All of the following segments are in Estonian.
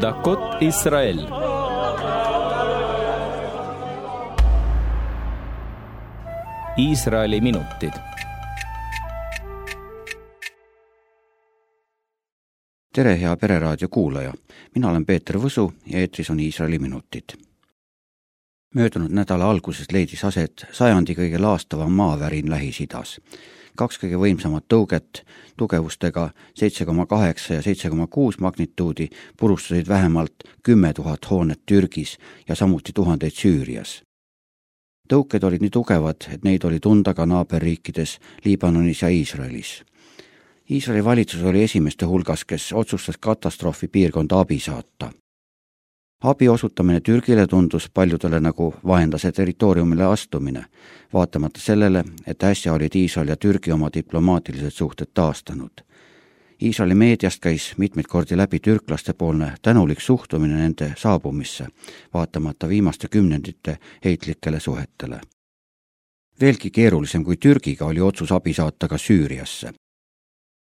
דקות ישראל Iisraeli minutid. tere, hea Pereraadio kuulaja, mina olen Peeter Võsu ja eetris on Iisraeli minutid. möödunud nädala alguses leidis aset sajandi kõige laastavam maavärin Lähis-Idas kaks kõige võimsamat tõuget tugevustega seitse koma kaheksa ja seitse koma kuus magnituudi purustasid vähemalt kümme tuhat hoonet Türgis ja samuti tuhandeid Süürias. tõuked olid nii tugevad, et neid oli tunda ka naaberriikides Liibanonis ja Iisraelis. Iisraeli valitsus oli esimeste hulgas, kes otsustas katastroofi piirkonda abi saata abi osutamine Türgile tundus paljudele nagu vaenlase territooriumile astumine, vaatamata sellele, et äsja olid Iisrael ja Türgi oma diplomaatilised suhted taastanud. Iisraeli meediast käis mitmeid kordi läbi türklaste poolne tänulik suhtumine nende saabumisse, vaatamata viimaste kümnendite heitlikele suhetele. veelgi keerulisem kui Türgiga oli otsus abi saata ka Süüriasse.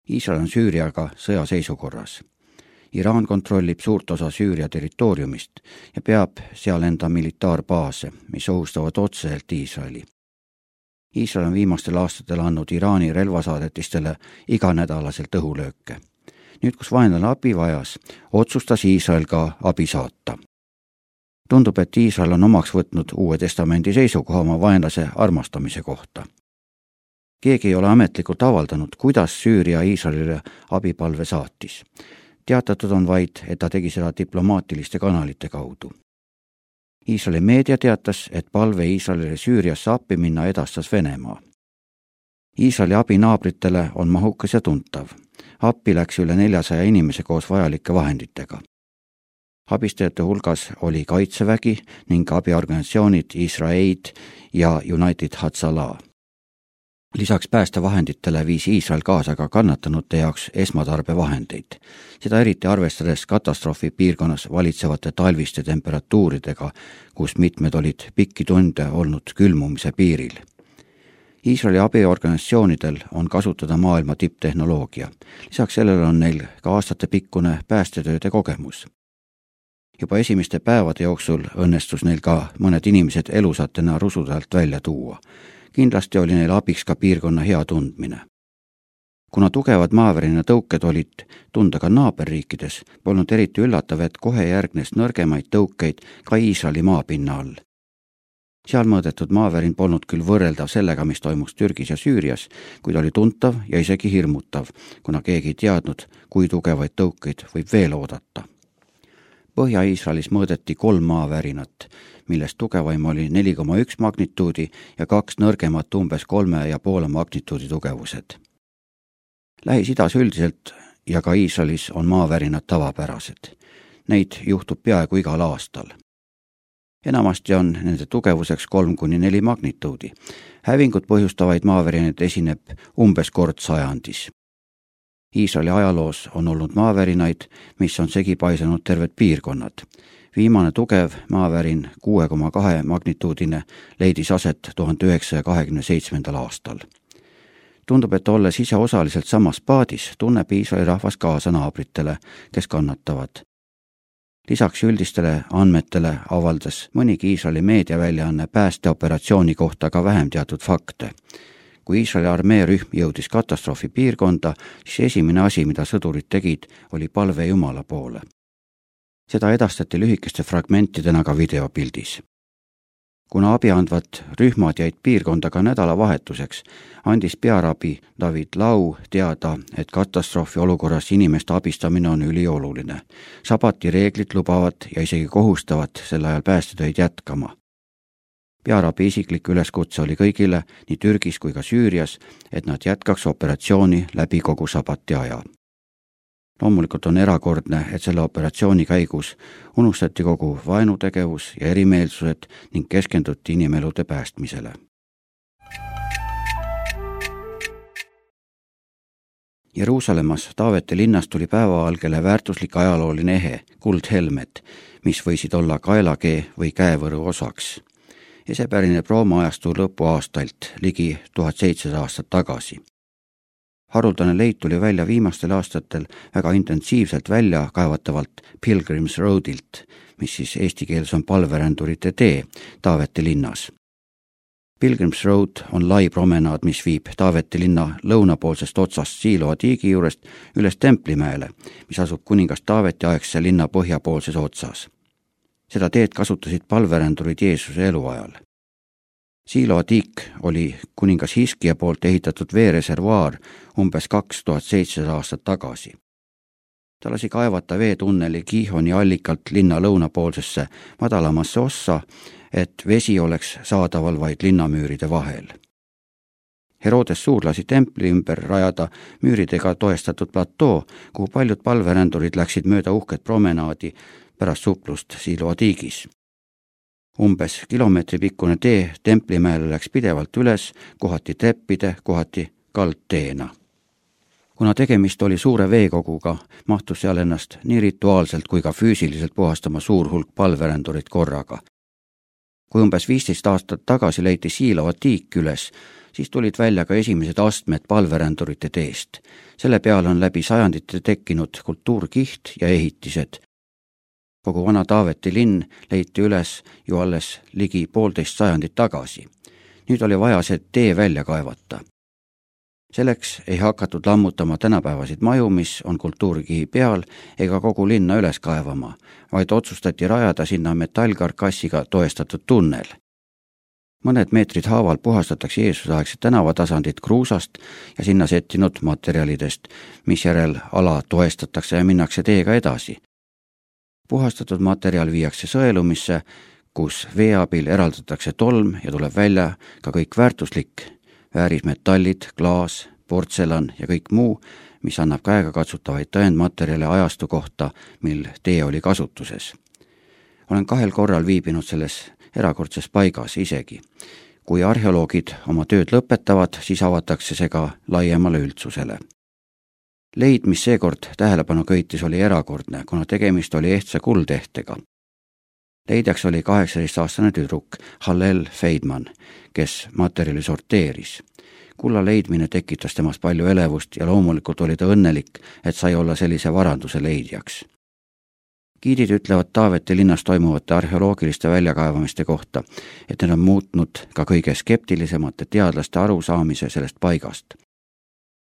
Iisrael on Süüriaga sõjaseisukorras Iraan kontrollib suurt osa Süüria territooriumist ja peab seal enda militaarbaase, mis ohustavad otseselt Iisraeli. Iisrael on viimastel aastatel andnud Iraani relvasaadetistele iganädalaselt õhulööke. nüüd, kus vaenlane abi vajas, otsustas Iisrael ka abi saata. tundub, et Iisrael on omaks võtnud Uue Testamendi seisukoha oma vaenlase armastamise kohta keegi ei ole ametlikult avaldanud, kuidas Süüria Iisraelile abipalve saatis teatatud on vaid, et ta tegi seda diplomaatiliste kanalite kaudu. Iisraeli meedia teatas, et palve Iisraelile Süüriasse appi minna edastas Venemaa. Iisraeli abi naabritele on mahukas ja tuntav. appi läks üle neljasaja inimese koos vajalike vahenditega. abistajate hulgas oli Kaitsevägi ning abiorganisatsioonid Israel ja United Hatzalah lisaks päästevahenditele viis Iisrael kaasa ka kannatanute jaoks esmatarbevahendeid. seda eriti arvestades katastroofi piirkonnas valitsevate talviste temperatuuridega, kus mitmed olid pikki tunde olnud külmumise piiril. Iisraeli abiorganisatsioonidel on kasutada maailma tipptehnoloogia. lisaks sellele on neil ka aastatepikkune päästetööde kogemus juba esimeste päevade jooksul õnnestus neil ka mõned inimesed elusatena rusude alt välja tuua kindlasti oli neil abiks ka piirkonna hea tundmine. kuna tugevad maavärina tõuked olid tunda ka naaberriikides, polnud eriti üllatav, et kohe järgnes nõrgemaid tõukeid ka Iisraeli maapinna all. seal mõõdetud maavärin polnud küll võrreldav sellega, mis toimus Türgis ja Süürias, kuid oli tuntav ja isegi hirmutav, kuna keegi ei teadnud, kui tugevaid tõukeid võib veel oodata Põhja-Iisraelis mõõdeti kolm maavärinat, millest tugevaim oli neli koma üks magnituudi ja kaks nõrgemat umbes kolme ja poole magnituudi tugevused. Lähis-Idas üldiselt ja ka Iisraelis on maavärinad tavapärased. Neid juhtub peaaegu igal aastal. enamasti on nende tugevuseks kolm kuni neli magnituudi. hävingut põhjustavaid maavärinaid esineb umbes kord sajandis Iisraeli ajaloos on olnud maavärinaid, mis on segi paisanud terved piirkonnad. viimane tugev maavärin, kuue koma kahe magnituudine, leidis aset tuhande üheksasaja kahekümne seitsmendal aastal. tundub, et olles ise osaliselt samas paadis, tunneb Iisraeli rahvas kaasa naabritele, kes kannatavad. lisaks üldistele andmetele avaldas mõnigi Iisraeli meediaväljaanne päästeoperatsiooni kohta ka vähem teatud fakte kui Iisraeli armee rühm jõudis katastroofipiirkonda, siis esimene asi, mida sõdurid tegid, oli palve Jumala poole. seda edastati lühikeste fragmentidena ka videopildis. kuna abi andvad rühmad jäid piirkonda ka nädalavahetuseks, andis pearabi David Lau teada, et katastroofi olukorras inimeste abistamine on ülioluline. sabati reeglid lubavad ja isegi kohustavad sel ajal päästetöid jätkama pearabi isiklik üleskutse oli kõigile nii Türgis kui ka Süürias, et nad jätkaks operatsiooni läbi kogu sabati aja. loomulikult on erakordne, et selle operatsiooni käigus unustati kogu vaenutegevus ja erimeelsused ning keskenduti inimelude päästmisele. Jeruusalemmas Taaveti linnas tuli päevavalgele väärtuslik ajalooline ehe, kuldhelmed, mis võisid olla kaelakee või käevõru osaks ja see pärineb Rooma ajastu lõpuaastalt ligi tuhat seitsesada aastat tagasi. haruldane leid tuli välja viimastel aastatel väga intensiivselt välja kaevatavalt Pilgrims Roadilt, mis siis eesti keeles on palverändurite tee Taaveti linnas. Pilgrims Road on lai promenaad, mis viib Taaveti linna lõunapoolsest otsast Siiloa tiigi juurest üles Templimäele, mis asub kuningas Taaveti aegse linna põhjapoolses otsas. Seda teed kasutasid palverändurid Jeesuse eluajal Siiloa tiik oli kuningas Hiskia poolt ehitatud veereservuaar umbes kaks tuhat seitsesada aastat tagasi. ta lasi kaevata veetunneli Gihoni allikalt linna lõunapoolsesse madalamasse ossa, et vesi oleks saadaval vaid linnamüüride vahel. Herodes Suur lasi templi ümber rajada müüridega toestatud platoo, kuhu paljud palverändurid läksid mööda uhket promenaadi pärast suplust Siiloa tiigis umbes kilomeetri pikkune tee Templimäele läks pidevalt üles, kohati treppide, kohati kaldteena. kuna tegemist oli suure veekoguga, mahtus seal ennast nii rituaalselt kui ka füüsiliselt puhastama suur hulk palverändurit korraga. kui umbes viisteist aastat tagasi leiti Siilava tiik üles, siis tulid välja ka esimesed astmed palverändurite teest. selle peale on läbi sajandite tekkinud kultuurkiht ja ehitised, kogu vana Taaveti linn leiti üles ju alles ligi poolteist sajandit tagasi. nüüd oli vaja see tee välja kaevata. selleks ei hakatud lammutama tänapäevaseid maju, mis on kultuurikihi peal, ega kogu linna üles kaevama, vaid otsustati rajada sinna metallkarkassiga toestatud tunnel mõned meetrid haaval puhastatakse Jeesuse-aegset tänavatasandit kruusast ja sinna settinud materjalidest, misjärel ala toestatakse ja minnakse teega edasi puhastatud materjal viiakse sõelumisse, kus vee abil eraldatakse tolm ja tuleb välja ka kõik väärtuslik, väärismetallid, klaas, portselan ja kõik muu, mis annab käegakatsutavaid tõendmaterjale ajastu kohta, mil tee oli kasutuses. olen kahel korral viibinud selles erakordses paigas isegi. kui arheoloogid oma tööd lõpetavad, siis avatakse see ka laiemale üldsusele leid, mis seekord tähelepanu köitis, oli erakordne, kuna tegemist oli ehtsa kuldehtega. leidjaks oli kaheksateistaastane tüdruk Hallel Feidman, kes materjali sorteeris. kulla leidmine tekitas temas palju elevust ja loomulikult oli ta õnnelik, et sai olla sellise varanduse leidjaks giidid ütlevad Taaveti linnas toimuvate arheoloogiliste väljakaevamiste kohta, et need on muutnud ka kõige skeptilisemate teadlaste arusaamise sellest paigast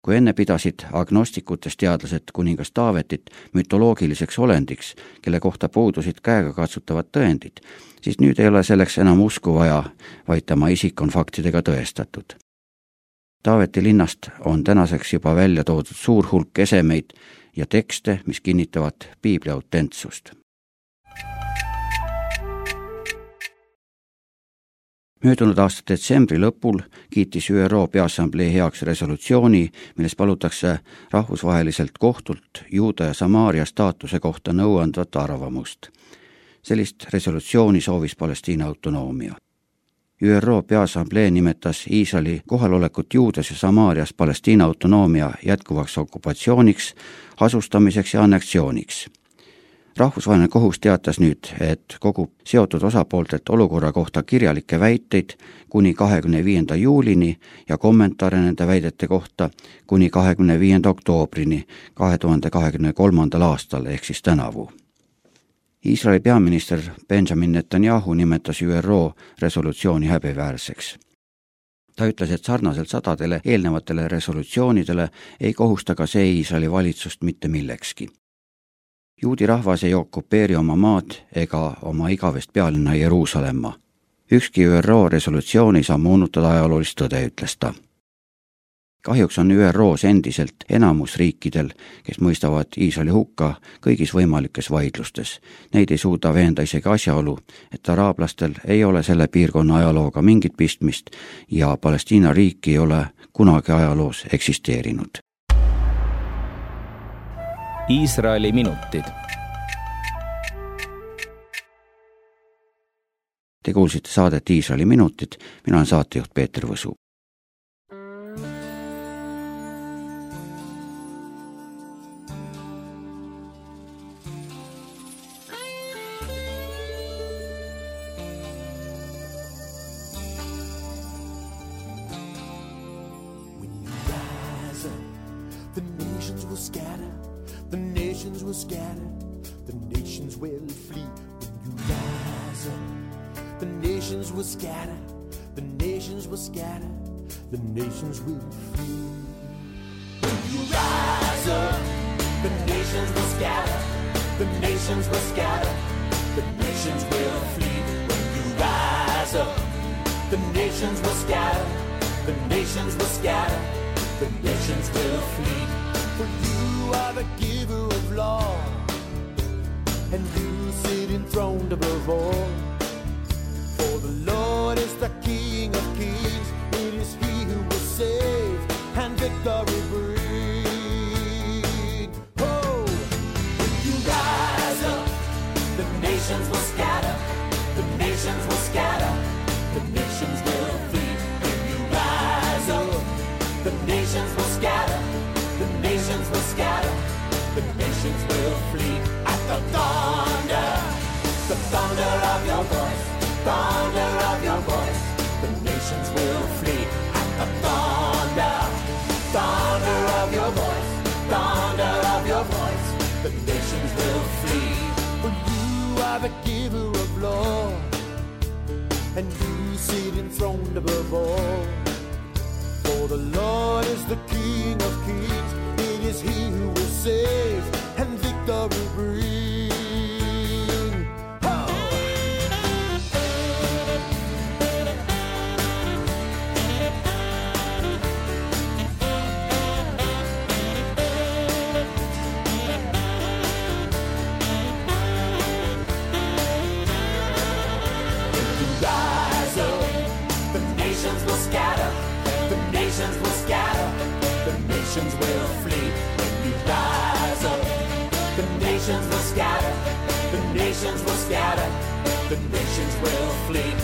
kui enne pidasid agnostikutest teadlased kuningas Taavetit mütoloogiliseks olendiks, kelle kohta puudusid käegakatsutavad tõendid, siis nüüd ei ole selleks enam usku vaja, vaid tema isik on faktidega tõestatud. Taaveti linnast on tänaseks juba välja toodud suur hulk esemeid ja tekste, mis kinnitavad piibli autentsust möödunud aasta detsembri lõpul kiitis ÜRO Peaassamblee heaks resolutsiooni, milles palutakse rahvusvaheliselt kohtult Juuda ja Samaaria staatuse kohta nõuandvat arvamust. sellist resolutsiooni soovis Palestiina autonoomia. ÜRO Peaassamblee nimetas Iisraeli kohalolekut Juudas ja Samaarias Palestiina autonoomia jätkuvaks okupatsiooniks, asustamiseks ja anneksiooniks rahvusvaheline kohus teatas nüüd, et kogub seotud osapooltelt olukorra kohta kirjalikke väiteid kuni kahekümne viienda juulini ja kommentaare nende väidete kohta kuni kahekümne viienda oktoobrini kahe tuhande kahekümne kolmandal aastal ehk siis tänavu. Iisraeli peaminister Benjamin Netanyahu nimetas ÜRO resolutsiooni häbiväärseks ta ütles, et sarnaselt sadadele eelnevatele resolutsioonidele ei kohusta ka see Iisraeli valitsust mitte millekski juudi rahvas ei okupeeri oma maad ega oma igavest pealinna Jeruusalemma. ükski ÜRO resolutsioon ei saa moonutada ajaloolist tõde, ütles ta. kahjuks on ÜRO-s endiselt enamus riikidel, kes mõistavad Iisraeli hukka kõigis võimalikes vaidlustes. Neid ei suuda veenda isegi asjaolu, et araablastel ei ole selle piirkonna ajalooga mingit pistmist ja Palestiina riiki ei ole kunagi ajaloos eksisteerinud. Iisraeli minutid. Te kuulsite saadet Iisraeli minutid, mina olen saatejuht Peeter Võsu. The nations will scatter, the nations will scatter, the nations will flee when you rise up. The nations will scatter, the nations will scatter, the nations will flee. When you rise up, the nations will scatter, the nations will scatter, the nations will flee. When you rise up, the nations will scatter, the nations will scatter, the nations will flee. Are the giver of law, and you sit enthroned above all. For the Lord is the King of kings, it is He who will save and victory nations will flee. At the thunder, the thunder of your voice, thunder of your voice, the nations will flee. At the thunder, thunder of your voice, thunder of your voice, the nations will flee. For you are the giver of law, and you sit enthroned above all. For the Lord is the King of kings, it is He who will save victory bring. Rise up. The nations will scatter. The nations will scatter. The nations will flee nations will scatter. The nations will flee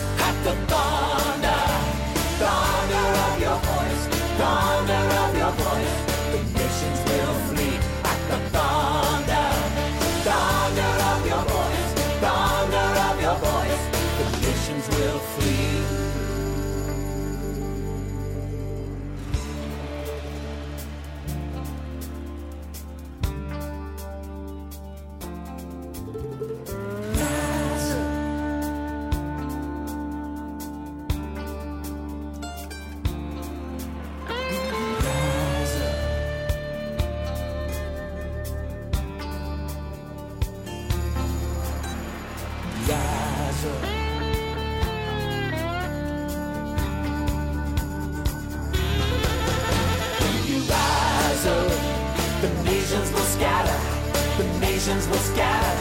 nations will scatter.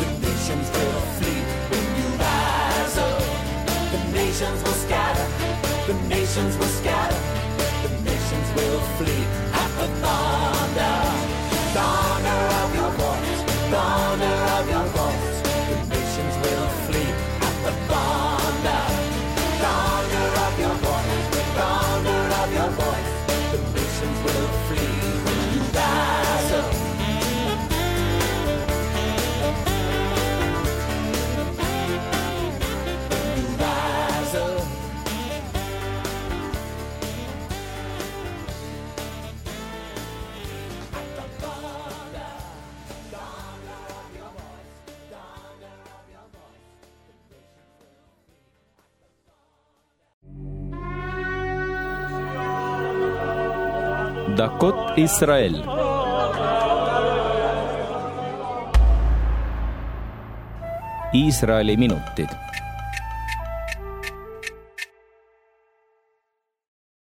The nations will flee. When you rise up, the nations will scatter. The nations will scatter. The nations will flee. At the thunder, thunder of your voice, thunder of your voice. Дакот, Израиль. Iisraeli minutid